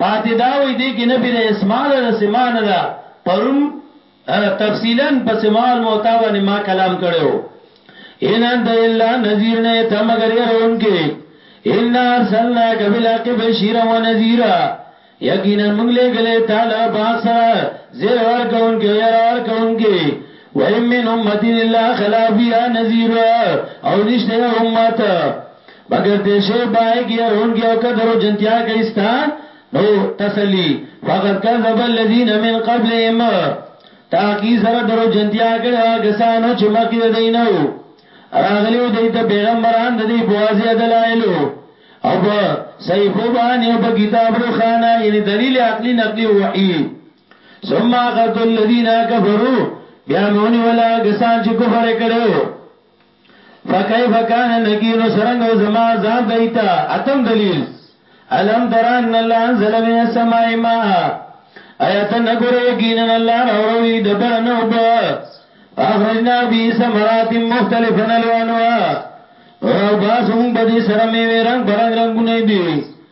پاتې دا وي دې کې نفي د اسماء ده د سماع نه ده پرون تفصیلا په سماع الموتى باندې ما کلام کړی وو ان انت الا نذير نه ته مگر يرونکې ان ارسلناک بالحق بشيرا ونذيرا یقینا موږ لګلې تعالی باغ سره زیر ور کون کې ير ور کون کې وای من امه الا خلا فيها نذير او نشته امه مګر دې شی باید يرونکي او که دروجنتیا کوي ستا نو تسلی فقط کذب الذين من قبلهم تاکي سره دروجنتیا کړي هغه کسانو چې مخکې د دینو راغلیو د دې پیغمبران د دې بوازي دلایلو او په صحیفو باندې او په کتاب روخانه یعنی دلیل عقلی نقلی وحی ثم قتل الذين كفروا بیا مونی ولا کسان چې کفر کړو فکیف کان نکیر نو سرنګ او زما عذاب بیتا اتم دلیل الم دران الله انزل من السماء ماء آیات نګور یقینا الله راوروي د برن او با اخرجنا بی ثمرات مختلفا الوانوا او باسم بدی سره می رنگ برنگ رنگونه دی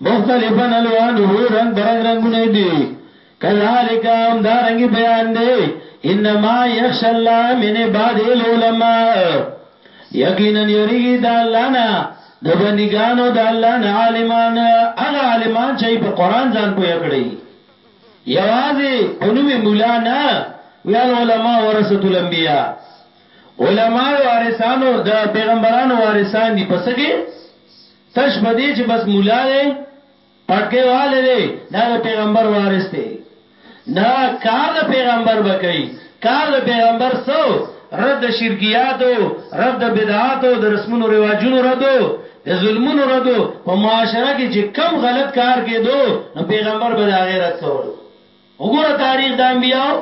مختلفا الوانه رنگ برنگ رنگونه دی کذالک هم دارنگی بیان دی انما یخش الله من عباد العلماء یقینا یریگی دا اللہ نا دا بندگانو دا اللہ نا عالمان اغا عالمان چای پا قرآن زان پویا کڑی یوازی پنومی مولا نا وی العلماء ورسط الانبیاء علماء وارثانو دا پیغمبرانو وارثان دی پسکی تش په دې چې بس ملا دی پټکۍ والی دی دا د پیغمبر وارث دی نه کار د پیغمبر به کوي کار د پیغمبر څه رد د شرکیاتو رد د بدعاتو د رسمونو رواجونو ردو د ظلمونو ردو په معاشره کې چې کم غلط کار کېدو نو پیغمبر به دا غیرت کولو وګوره تاریخ د انبیاو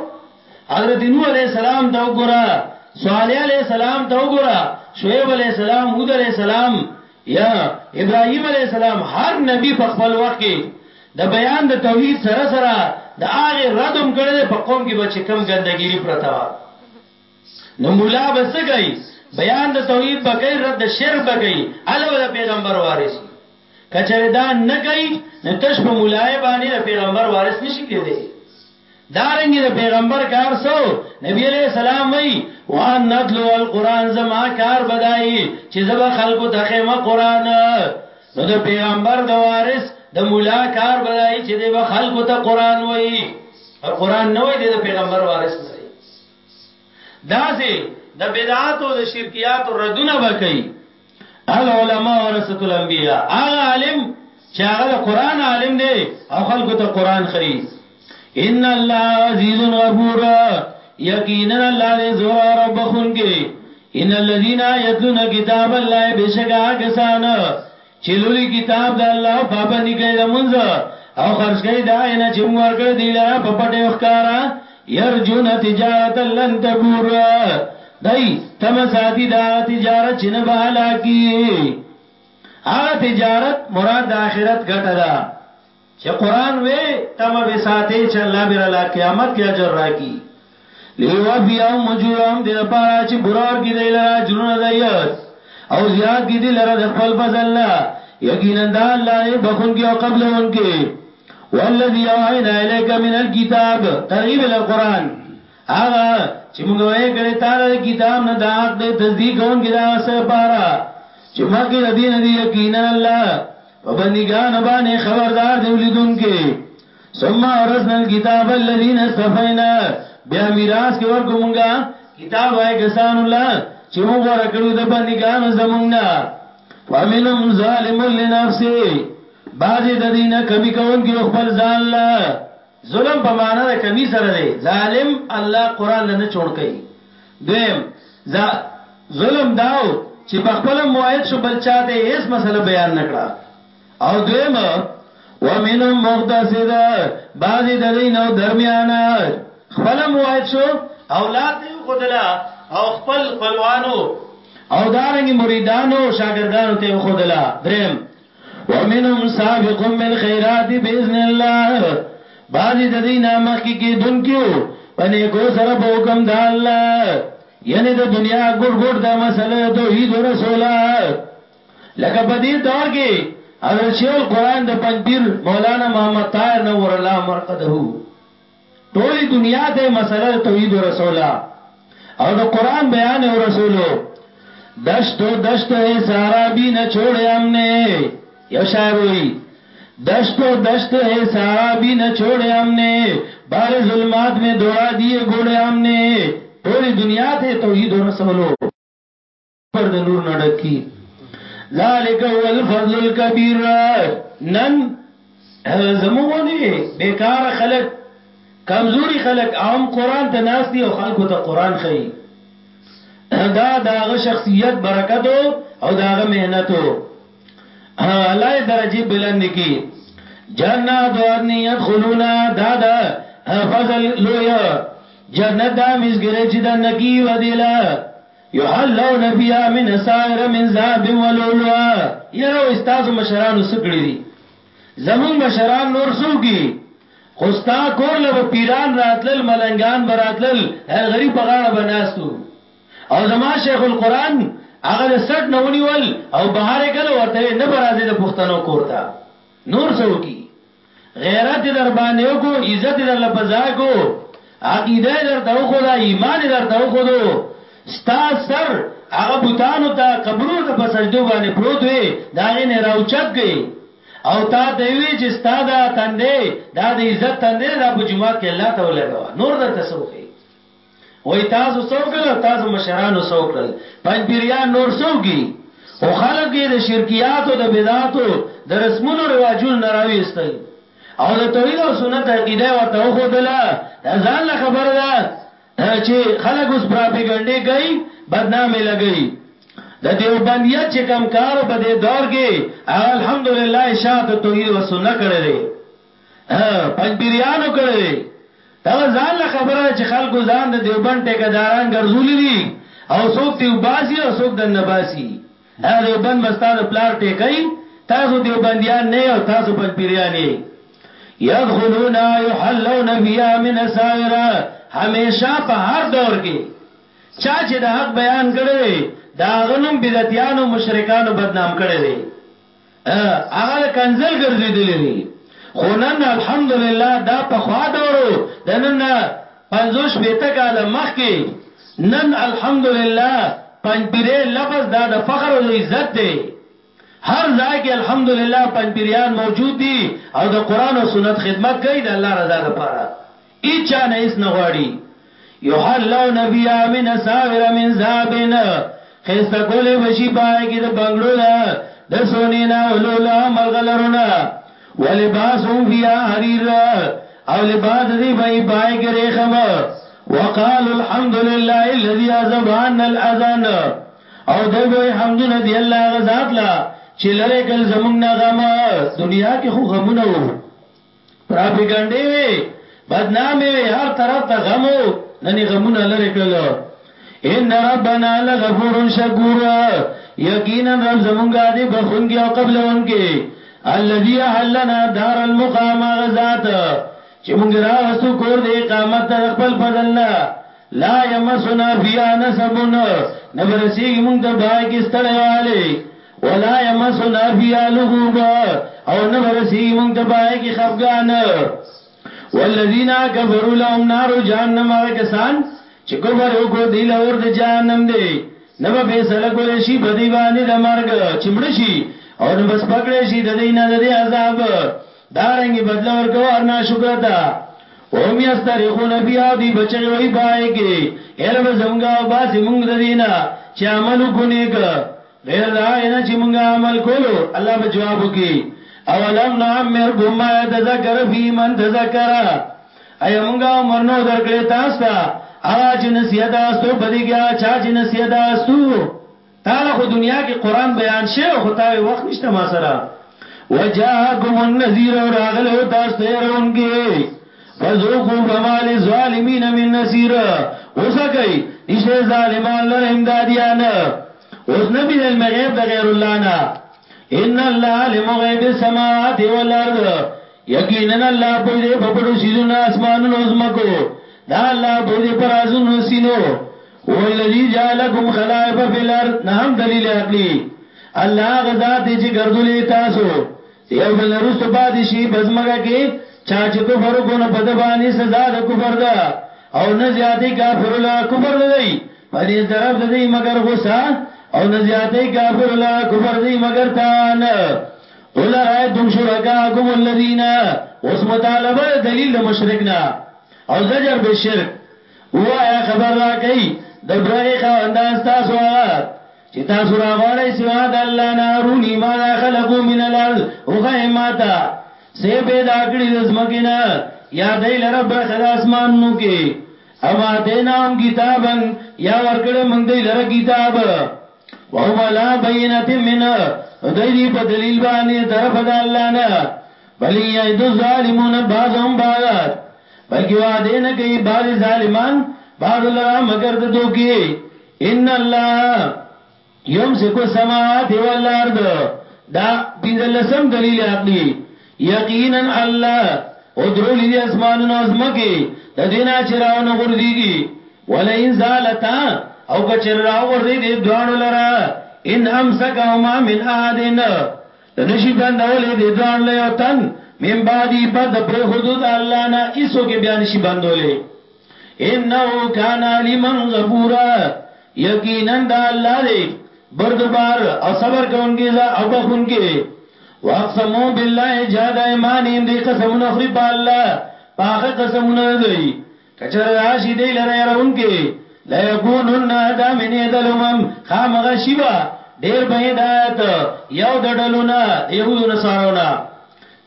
حضرت نوح علیہ السلام ته وګوره صالح علیہ السلام ته وګوره شعیب علیہ السلام هود علیہ السلام یا ابراهیم علیہ السلام هر نبی په خپل وخت کې د بیان د توحید سره سره د هغه ردم کړل په قوم کې بچ کم ګندګيري پرتا و نو مولا بس گئی بیان د توحید بکې رد شرک بکې الوه پیغمبر وارث که چېرې دا نه کوي نو تش په ملايې باندې د پېغمبر وارث نه شي کېدی. دارنګې د پېغمبر کار څه و؟ نبي عليه السلام وايي، وان اتلو القرآن زما کار به دا وي چې زه به خلکو ته ښيم قرآن. نو د پېغمبر د وارث، د ملا، کار به دا وي چې دی به خلکو ته قرآن وايي. که قرآن نه وايي دی د پېغمبر وارث نه دی. داسې د بدعاتو او د شرکياتو ردونه به کوي. العلماء ورثه الانبیاء هغه عالم چې هغه د قران عالم دی او خلکو ته قران خي ان الله عزیز غفور یقینا الله دې زور او بخون کې ان الذين يتلون كتاب الله بشکا کسان چې لولي کتاب د الله پابندي کوي د منځ او خرج کوي دا نه چې موږ ورکړ دی لاره په پټه ښکارا یرجون تجارتا لن تبور دای تم ساتي دا تجارت چې نه به هلاکی هغه تجارت مراد د آخرت ګټه ده چې قران وې تم به ساتي چې الله بیر الله قیامت کې اجر راکړي لیو بیا مجورم د لپاره چې برور کې دی لرا جنونه دی او زیات کې دی لرا د خپل فضل نه یقینا دا الله بخون کې او قبلون کې والذي اوحينا اليك من الكتاب ترغيب الى القران هغه چې موږ وایې کړه تعالی د کتاب نه دا حق دې تصدیق اون کې دا سره پاره چې مګي ردی نه دی یقینا الله په بندګان باندې خبردار دی ولیدونکو ثم ورثنا الكتاب الذين استفینا بیا میراث کې ورکو مونږه کتاب وای کسان الله چې موږ ورکړو د بندګانو زمونږه ومنهم ظالم لنفسه بعضی د دین کمی کوونکی خپل ځان له ظلم په معنی د کمی سره دی ظالم الله قران له نه چون کوي دویم ظلم داو چې په خپل موعد شو بل چاته هیڅ مسله بیان نکړه او دویم ومنهم مقتصد بعضی د دین او درمیانه خپل موعد شو اولاد دی خدلا او خپل خپلوانو او دارنګ مریدانو شاګردانو ته خدلا دریم ومنهم سابق بالخيرات باذن الله بعضی د دین مخکې کېدونکو په نیکو سره په حکم د الله یعنی د دنیا ګډ ګډ د مسله توحید رسولا لکه په دې دور کې حضرت شیخ القرآن د پنځپیر مولانا محمد طاهر نور الله مرقده ټولي دنیا ته یې مسله د توحید ورسوله او د قرآن بیان یې ورسولو، دشتو دشتو هې سارا بی نه چوړې هم نې، یو شاعر وایي، دشتو دشتو هې سارا بی نه چوړې هم نې، بحر ظلمات مې دوړا دیې ګوړې هم نې، ټولي دنیا ته یې توحید ورسولو. پر د نور نه ډکی ذالک هو الفضل الكبير نن زموږونی بیکار خلک کمزوري خلک عام قران ته ناس دي او خلکو ته قران خي دا داغه شخصیت برکت او داغه مهنت الله درجه بلند کی جنات عدن يدخلونا دا دا فضل لویا جنت دا مزګره چې د نکی ودیلا یحلون فیها من اساور من ذهب ولؤلؤا یاره استاد مشرانو سکړي دي زمون مشران نور سوګي خوستا کور له پیران راتلل ملنګان براتلل هر غریب غاړه بناستو او زما شیخ القران هغه د سټ نه ونیول او بهر کله ورته نه برازي د پښتنو کورتا نور سوګي غیرت یې در باندې وکړو، عزت یې درله په ځای کړو، عقیده یې درته وښوده، ایمان یې درته وښودو، ستا سر هغه بتانو ته، قبرونو ته په سجدو باندې پروت وي، د هغې نه یې راوچت کړې او تا ته یې وویل چې ستا دا تندی، دا د عزت تندی دی، دا په جومات کې الله ته ولګوه، نور درته څه وښيي؟ وای تاسو څو کړل تاسو مشرانو څو کړل پنځپیریان نور څو کی او خلک یې د شرکیاتو د بدعاتو د رسمونو رواجونو نه راويستل او د توحید او سنت عقیده ورته وخدله دا ځان له خبره ده چې خلک اوس پراپګانډې کوي بدنامي لګي د دیوبندیت چې کم کارو په دې دور کې الحمدلله شاته توحید او سنت کړی دی پنجپیریانو کړی دی دغه ځان له خبره ده چې خلکو ځان د دیوبند ټیکه داران ګرځولی دی او څوک دی وباسی او څوک دننه باسی هغه دیوبند به ستا د پلار ټیکه یی تاسو دیوبندیان نه او تاسو پنجپیریان یی یدخلون یحلون فیها من اساور همیشه په هر دور کې چا چې د حق بیان کړی دا غنوم بدعتیانو مشرکانو بدنام کړی دی هغه د کنځل ګرځېدلي دي، خو نن الحمدلله دا پخوا دور و، د نن نه پنځوس شپېته کاله مخکې، نن الحمدلله پنجپیرۍ لفظ دا د فخر او د عزت دی، هر ځای کې الحمدلله پنجپیریان موجود دي او د قرآن او سنت خدمت کوي د الله رضا لپاره. هیچا نه هیڅ نه غواړي یحلون فیها من اساور من ذهب خسته کولې بشي پای کې د بنگړو ده د سونې نه ولولا ملغلرونه ولباسهم فیها حریر او لباس دی بای پای کې ریخم وقال الحمد لله الذي عذب عنا الاذان او دوی به حمدونه دی الله غزاد لا چې لره کل زمنګ نه غم دنیا کې خو غمونه وو پراپیګنډې وې، بدنامې وې، هر طرف ته غم و، نن یې غمونه لرې کړل. ان ربنا لغفور شکور یقینا رب زمونږه دې بخونکی او قبلونکی الذي اهلنا دار المقام غزات چې مونږ راوستو کور دې اقامت د خپل فضل نه لا یمسنا فیا نصب نه برسیږي موږ ته بای کې ستړی والي ولا یمسنا فیا لغوب او نه برسیږي موږ ته بای کې خفګان والذین کفروا لهم نار جهنم هغه کسان چې کفر وکړ دی له اور د جهنم دی نه به فیصله کول شي په دی باندې د مرګ چمړ شي او نه بس پکړې شي د دینه د عذاب دارنګ بدل ورکوار نا شکر تا وهم یسترخون بیا او دی بچی وی پای کی ایر به زمونږه او باسی مونږ د دینه چې عمل وکونی که غیر دا غینا چې مونږه عمل کولو الله به جواب وکي اولم نعمرکم ما یتذکر فی من تذکر ایا مونږه عمر نو درکړی تاسو ته هغه چې نصیحت استو پدې کې هغه چې نصیحت استو تاله خو دنیا کې قران بیان شي خو تاوي وخت نشته ما سره وجاءکم النذیر اور اغله او تاسو ته رونګي فذوقوا فما للظالمین من نصير اوسکای نشه ظالمان لره امدادیان اوس نبی علم غیب د غیر الله نه ان الله علم غیب السماوات والارض یقینا الله پوی دی په پټو شیزونو اسمانونو او زمکو دا الله پوی دی پر ازونو سینو هو الذی جعلکم خلائف فی الارض نهم دلیل عقلی الله غزا دی چې ګرځولې تاسو یو بل نرست پاتې شي بزمګه کې چا چې کفر کو نه پد باندې سزا د کفر ده او نه زیاتې کافر لا کفر ده دی پنځ طرف ده دی مگر غصه او نه زیاتې کافر لا کفر دی مگر تان قل ارایتم شرکاکم الذین اوس مطالبه دلیل د مشرکنا او زجر به شرک وایا خبر را کوي د برغه خواندان تاسو هغه چې تاسو را غواړی سوا د الله نارونی ما دا خلقو من الارض او غیماتا سه پیدا کړی د زمکینا یا دای لره برخه د اسمان نو کې اما دینام کتابن یا ورکړې موږ دای لره کتاب وهم علا بینت من دی دی په دلیل باندې طرف د الله نه بل یعد الظالمون بعضهم بعض بلکې وعده نه کوي بعض ظالمان بعض لرا مگر د دوکي ان الله یمسک السماوات والارض دا پنځلسم دلیل عقلی یقینا الله ودرولي دي اسمانونه او ځمکې د دې نه چې راونه غورځيږي ولئن زالتا او که چېرې راوغورځي دې دواړو لره ان امسکهما من احد نو نشي بندولې دې دواړو له یو تن من بعدي بد پرېښودو د الله نه هیڅوک یې بیا نشي بندولی انه کان علیما غفورا یقینا د الله دی بردبار او صبر کوونکی ذا او بخونکی واقسمو بالله جاد ایمانهم دی قسمونه خری په الله پاخه قسمونه دی کچر راشی دی لره يرونکی لا یکونن ادا من ادلمم خامغه شیبا ډیر به هدایت یو د ډلونه د يهودو نصارونه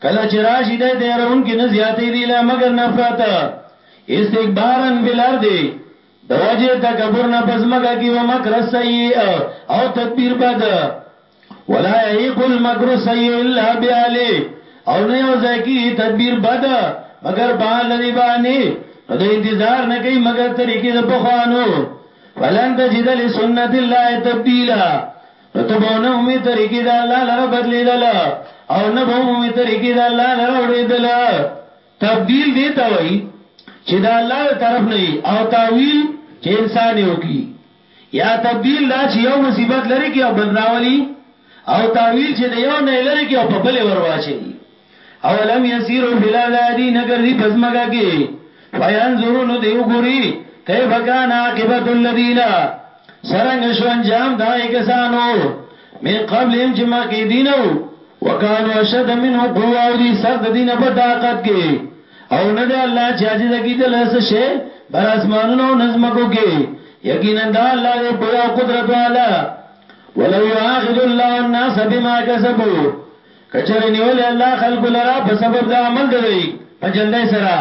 کله چې راشي د تیرون کې نه زیاتې دي لا مگر نفرت استکبارا فی الارض د وجه تکبر نه په ځمکه کې او مکر السیئ او تدبیر بد ولا یحیق المکر السیئ الا باهله او نه یو ځای کې تدبیر بد مگر په حال دی باندې نو د انتظار نه کوي مگر طریقې د پخوانو فلن تجد لسنت الله تبديلا نو ته به نه مومي طریقې د الله لره بدلیدل او نه به مومي طریقې د الله لره وړېدل تبدیل دې ته وایي چې د الله له طرف نه وي او تاویل چې انسان یې وکړي. یا تبدیل دا چې یو مصیبت لرې کړي او بل راولي او تاویل چې د یو نه یې لرې کړي او په بل یې ور واچوي. اولم یسیرو فی الارض ایا دوی نه ګرځي په ځمکه کې فینظرو نو دوی وګوري کیف کان عاقبت الذین سرنګ شو انجام دا کسانو من قبلهم چې مخکې دینو وکانو اشد منه قوه او دی سخت دینه په طاقت کې او نه دی الله چې عاجز کیدل اس شي بر اسمانونو او نظمکو کې یقینا دا الله دې په یو قدرت والا ولو یاخذ الله الناس بما کسبوا کچره نیول الله خلق لرا په سبب د عمل دی په جلدی سره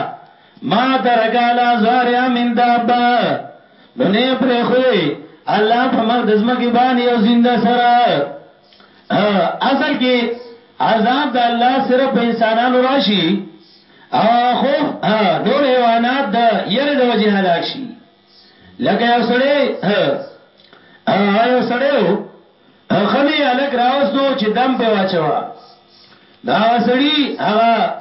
ما ترک علی زاریا من دابه نو نه پرې خو دی الله په مخ د زمکه باندې او زنده سره اصل کې عذاب د الله سره په انسانانو راشي او خوف نور حیوانات د یره د وجه هلاک شي لکه یو سړی یو سړی خلی الک راوستو چې دم په واچوا دا سړی هغه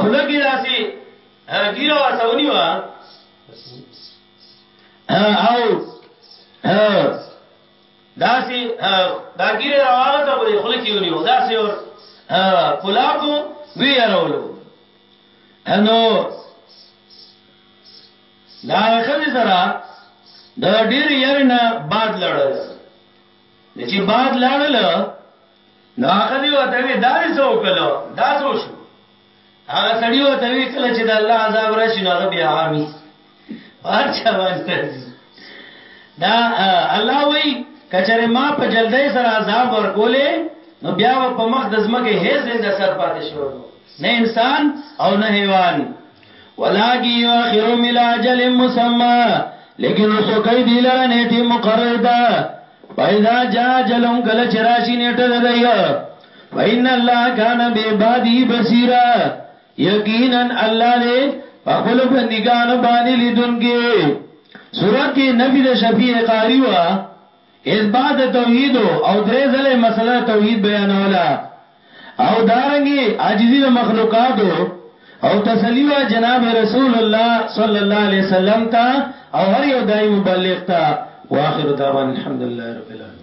خوله کې داسي ګیره ور سونی وا او داسي دا ګیره راواله ته په خوله کې ونیو داسي اور پلاکو وی راولو انو دا خځه سره د ډیر یارنه باد لړل چې باد لړل نو هغه دی ورته وی دا دې څه وکړو دا څه وشو هغه سړی ورته وی کله چې د الله عذاب راشي نو هغه بیا عامي هر چا باندې راځي دا الله وی کچره ما په جلدی سره عذاب ورکولې نو بیا په مخ د زمکه هیڅ زنده سر پاتې شو نه انسان او نه حیوان ولكن يؤخرهم الى اجل مسمى لیکن رسو کوي دی لره نیټه مقرره ده پیدا جا جلم کله چراشی نیټه ده دی فین الله کان به بادی بصیرا یقینا الله دې په خپل بندګانو باندې لیدونکي سورته نبی د شفیع قاری وا اثبات د توحید او درې ځله یې مسئله د توحید بیانوله او دارنګه عاجزي د مخلوقاتو او تسلی وه جناب رسول الله صلی الله علیه وسلم ته او هر یو دای مبلغ ته واخر دعوان الحمدلله رب العالمین